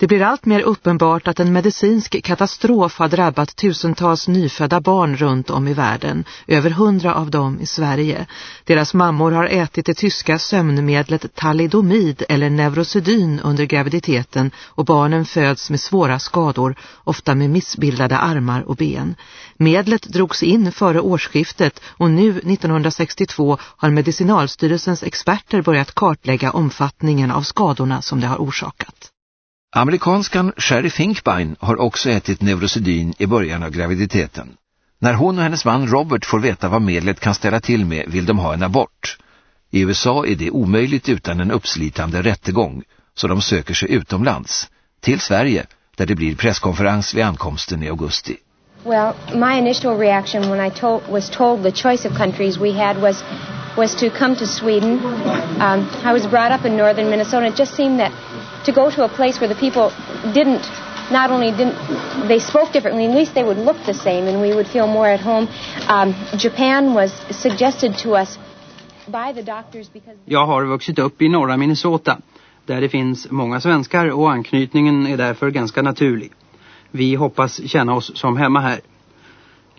Det blir allt mer uppenbart att en medicinsk katastrof har drabbat tusentals nyfödda barn runt om i världen, över hundra av dem i Sverige. Deras mammor har ätit det tyska sömnmedlet talidomid eller neurosedyn under graviditeten och barnen föds med svåra skador, ofta med missbildade armar och ben. Medlet drogs in före årsskiftet och nu 1962 har Medicinalstyrelsens experter börjat kartlägga omfattningen av skadorna som det har orsakat. Amerikanskan Sherry Finkbein har också ätit neurosedyn i början av graviditeten. När hon och hennes man Robert får veta vad medlet kan ställa till med vill de ha en abort. I USA är det omöjligt utan en uppslitande rättegång, så de söker sig utomlands, till Sverige, där det blir presskonferens vid ankomsten i augusti. Well, my initial reaction when I told, was told the choice of countries we had was was to come to Sweden. Um, I was brought up in northern Minnesota. It just seemed that to go to a place where the people didn't not only didn't they spoke differently, at least they would look the same, and we would feel more at home. Um, Japan was suggested to us by the doctors because. Jag har vuxit upp i norra Minnesota, där det finns många svenskar och anknytningen är därför ganska naturlig. Vi hoppas känna oss som hemma här.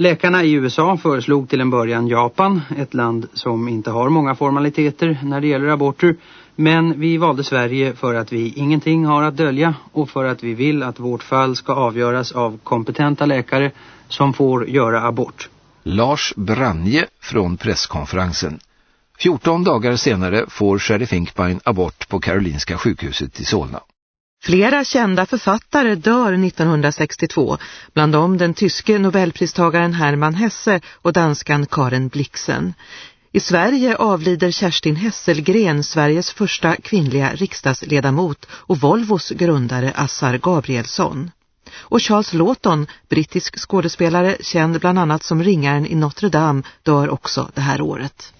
Läkarna i USA föreslog till en början Japan, ett land som inte har många formaliteter när det gäller aborter. Men vi valde Sverige för att vi ingenting har att dölja och för att vi vill att vårt fall ska avgöras av kompetenta läkare som får göra abort. Lars Branje från presskonferensen. 14 dagar senare får Sherry Finkbein abort på Karolinska sjukhuset i Solna. Flera kända författare dör 1962, bland dem den tyske nobelpristagaren Hermann Hesse och danskan Karen Blixen. I Sverige avlider Kerstin Hesselgren, Sveriges första kvinnliga riksdagsledamot och Volvos grundare Assar Gabrielsson. Och Charles Lawton, brittisk skådespelare känd bland annat som ringaren i Notre Dame, dör också det här året.